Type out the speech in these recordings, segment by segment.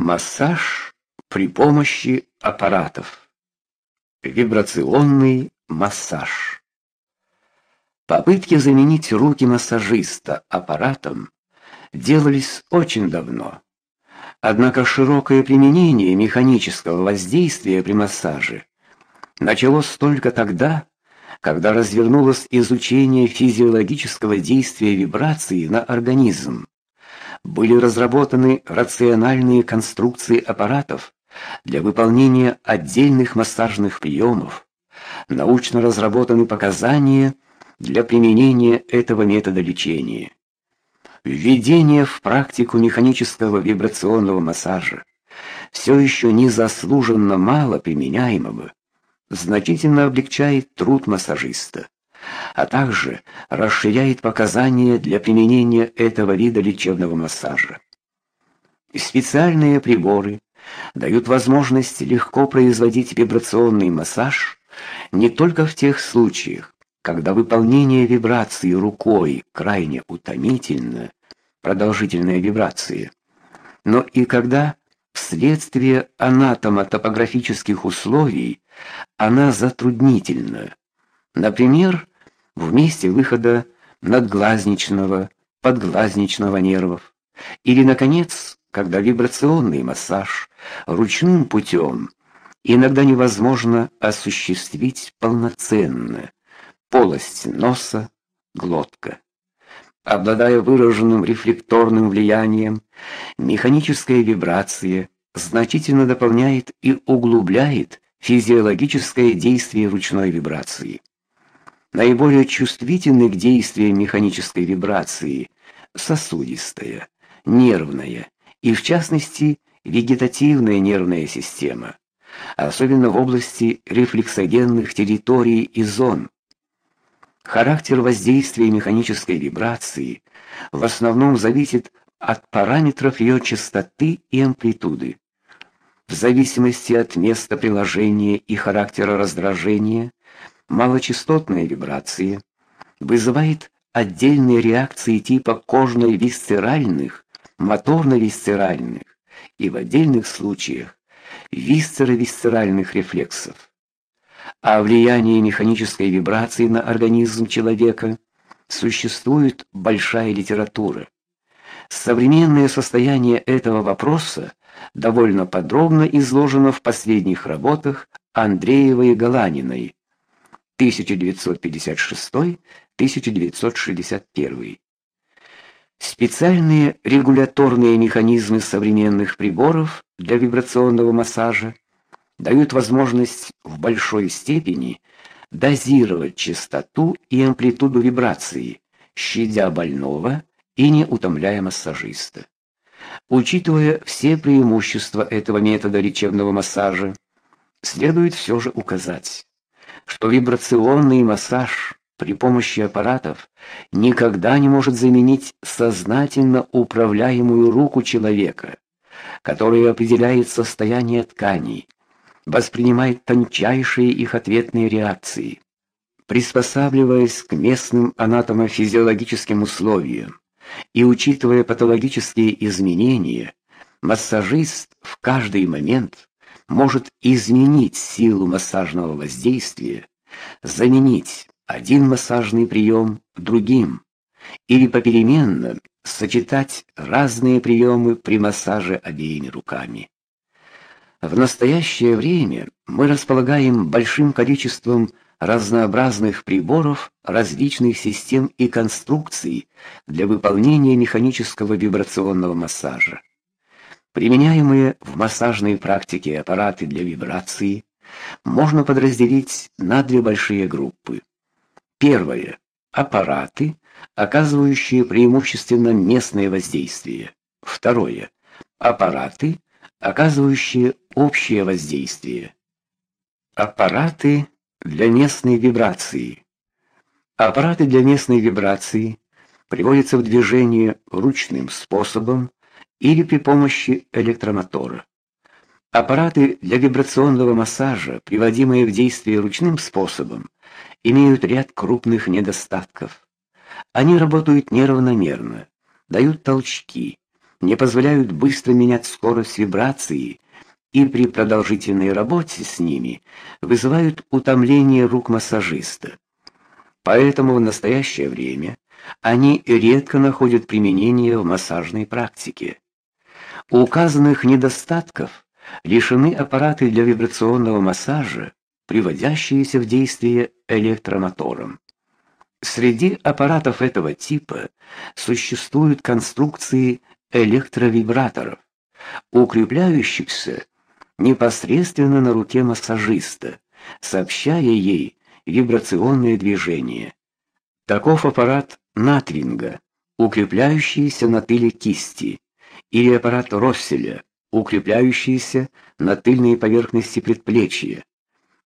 Массаж при помощи аппаратов. Вибрационный массаж. Попытки заменить руки массажиста аппаратом делались очень давно. Однако широкое применение механического воздействия при массаже началось только тогда, когда развернулось изучение физиологического действия вибрации на организм были разработаны рациональные конструкции аппаратов для выполнения отдельных массажных приемов, научно разработаны показания для применения этого метода лечения. Введение в практику механического вибрационного массажа все еще незаслуженно мало применяемого значительно облегчает труд массажиста а также расширяет показания для применения этого вида лечебного массажа. Специальные приборы дают возможность легко производить вибрационный массаж не только в тех случаях, когда выполнение вибрации рукой крайне утомительно, продолжительная вибрация, но и когда вследствие анатомо-топографических условий она затруднительна. Например, в месте выхода надглазничного, подглазничного нервов, или наконец, когда вибрационный массаж ручным путем иногда невозможно осуществить полноценно. Полость носа, глотка. Обладая выраженным рефлекторным влиянием, механическая вибрация значительно дополняет и углубляет физиологическое действие ручной вибрации наиболее чувствительны к действиям механической вибрации сосудистая, нервная и в частности вегетативная нервная система, особенно в области рефлексогенных территорий и зон. Характер воздействия механической вибрации в основном зависит от параметров ее частоты и амплитуды. В зависимости от места приложения и характера раздражения малочастотные вибрации вызывает отдельные реакции типа кожно-висцеральных, моторно-висцеральных и в отдельных случаях висцеровисцеральных рефлексов. О влиянии механической вибрации на организм человека существует большая литература. Современное состояние этого вопроса довольно подробно изложено в последних работах Андреевой и Галаниной 1956-1961. Специальные регуляторные механизмы современных приборов для вибрационного массажа дают возможность в большой степени дозировать частоту и амплитуду вибрации, щадя больного и не утомляя массажиста. Учитывая все преимущества этого метода лечебного массажа, следует все же указать, что вибрационный массаж при помощи аппаратов никогда не может заменить сознательно управляемую руку человека, который определяет состояние тканей, воспринимает тончайшие их ответные реакции, приспосабливаясь к местным анатомо-физиологическим условиям и учитывая патологические изменения, массажист в каждый момент может изменить силу массажного воздействия, заменить один массажный прием другим или попеременно сочетать разные приемы при массаже обеими руками. В настоящее время мы располагаем большим количеством разнообразных приборов различных систем и конструкций для выполнения механического вибрационного массажа. Применяемые в массажной практике аппараты для вибрации можно подразделить на две большие группы. Первое аппараты, оказывающие преимущественно местное воздействие. Второе аппараты, оказывающие общее воздействие. Аппараты для местной вибрации. Аппараты для местной вибрации приводятся в движение ручным способом или при помощи электромотора. Аппараты для вибрационного массажа, приводимые в действие ручным способом, имеют ряд крупных недостатков. Они работают неравномерно, дают толчки, не позволяют быстро менять скорость вибрации и при продолжительной работе с ними вызывают утомление рук массажиста. Поэтому в настоящее время они редко находят применение в массажной практике. Указанных недостатков лишены аппараты для вибрационного массажа, приводящиеся в действие электромотором. Среди аппаратов этого типа существуют конструкции электровибраторов, укрепляющихся непосредственно на руке массажиста, сообщая ей вибрационные движения. Таков аппарат Натринга, укрепляющийся на тыле кисти, или аппарат Росселя, укрепляющийся на тыльной поверхности предплечья.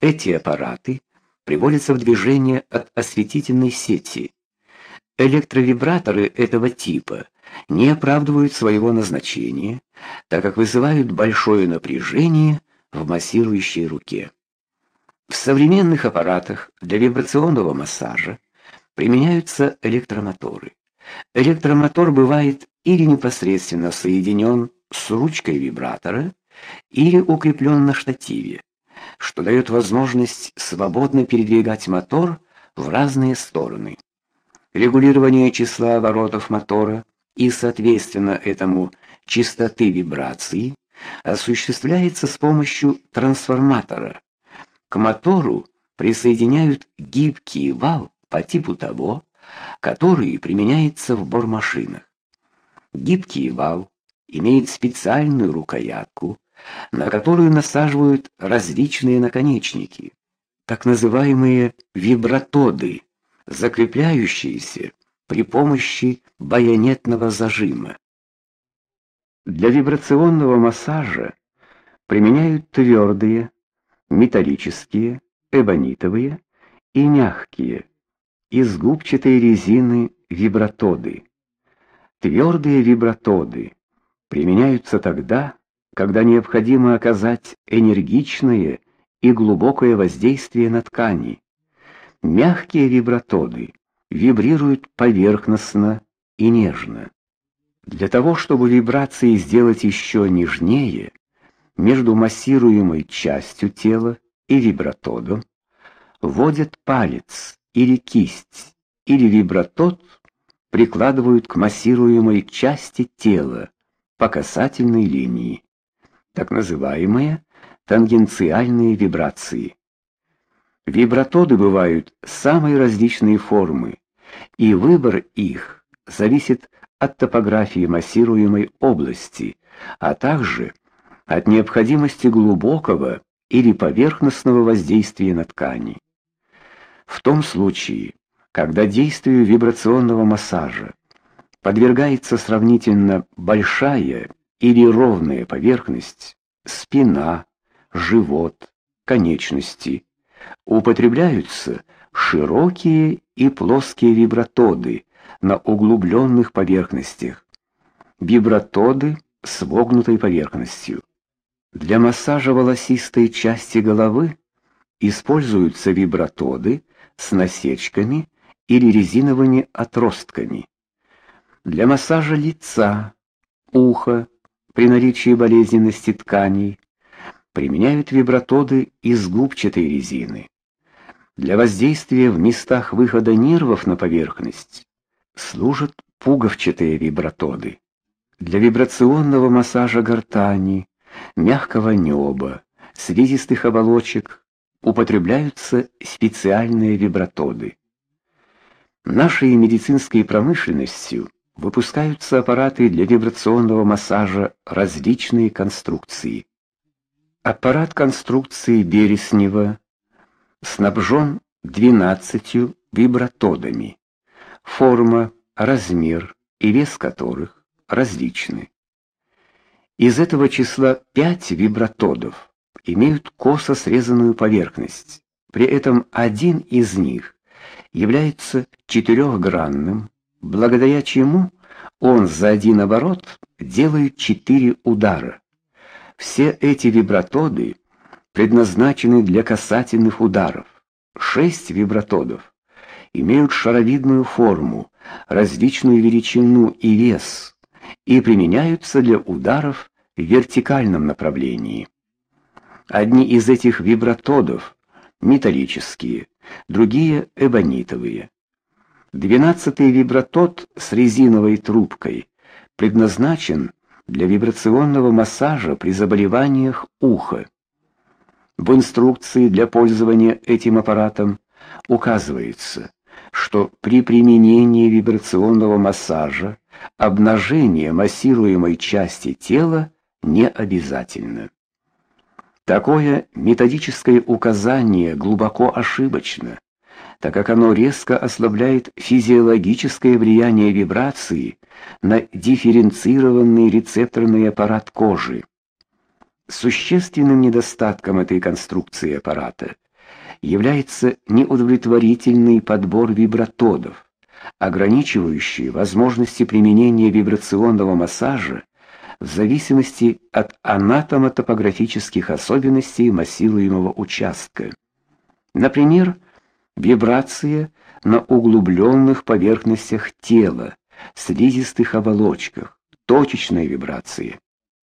Эти аппараты приводятся в движение от осветительной сети. Электровибраторы этого типа не оправдывают своего назначения, так как вызывают большое напряжение в массирующей руке. В современных аппаратах для вибрационного массажа применяются электромоторы. Электромотор бывает или непосредственно соединен с ручкой вибратора, или укреплен на штативе, что дает возможность свободно передвигать мотор в разные стороны. Регулирование числа оборотов мотора и, соответственно этому, частоты вибрации осуществляется с помощью трансформатора. К мотору присоединяют гибкий вал по типу того, который применяется в бормашинах. Гибкий вал имеет специальную рукоятку, на которую насаживают различные наконечники, так называемые вибратоды, закрепляющиеся при помощи байонетного зажима. Для вибрационного массажа применяют твердые, металлические, эбонитовые и мягкие из губчатой резины вибратоды. Твердые вибратоды применяются тогда, когда необходимо оказать энергичное и глубокое воздействие на ткани. Мягкие вибратоды вибрируют поверхностно и нежно. Для того, чтобы вибрации сделать еще нежнее, между массируемой частью тела и вибратодом вводят палец или кисть, или вибратод прикладывают к массируемой части тела по касательной линии, так называемые тангенциальные вибрации. Вибратоды бывают самой различной формы, и выбор их зависит от топографии массируемой области, а также от необходимости глубокого или поверхностного воздействия на ткани. В том случае, когда действию вибрационного массажа подвергается сравнительно большая или ровная поверхность, спина, живот, конечности, употребляются широкие и плоские вибратоды на углубленных поверхностях, вибратоды с вогнутой поверхностью. Для массажа волосистой части головы используются вибратоды с насечками или резиновыми отростками. Для массажа лица, уха при наличии болезненности тканей применяют вибратоды из губчатой резины. Для воздействия в местах выхода нервов на поверхность служат пуговчатые вибратоды. Для вибрационного массажа гортани, мягкого неба, слизистых оболочек употребляются специальные вибратоды. Нашей медицинской промышленностью выпускаются аппараты для вибрационного массажа различные конструкции. Аппарат конструкции Береснева снабжен 12 вибратодами. Форма, размер и вес которых различны. Из этого числа 5 вибратодов имеют косо срезанную поверхность. При этом один из них является четырехгранным, благодаря чему он за один оборот делает четыре удара. Все эти вибратоды предназначены для касательных ударов. Шесть вибратодов имеют шаровидную форму, различную величину и вес и применяются для ударов в вертикальном направлении. Одни из этих вибратодов металлические, другие эбонитовые. Двенадцатый вибратод с резиновой трубкой предназначен для вибрационного массажа при заболеваниях уха. В инструкции для пользования этим аппаратом указывается, что при применении вибрационного массажа обнажение массируемой части тела не обязательно. Такое методическое указание глубоко ошибочно, так как оно резко ослабляет физиологическое влияние вибрации на дифференцированный рецепторный аппарат кожи. Существенным недостатком этой конструкции аппарата является неудовлетворительный подбор вибратодов, ограничивающий возможности применения вибрационного массажа в зависимости от анатомо-топографических особенностей массируемого участка. Например, вибрация на углубленных поверхностях тела, слизистых оболочках, точечная вибрация.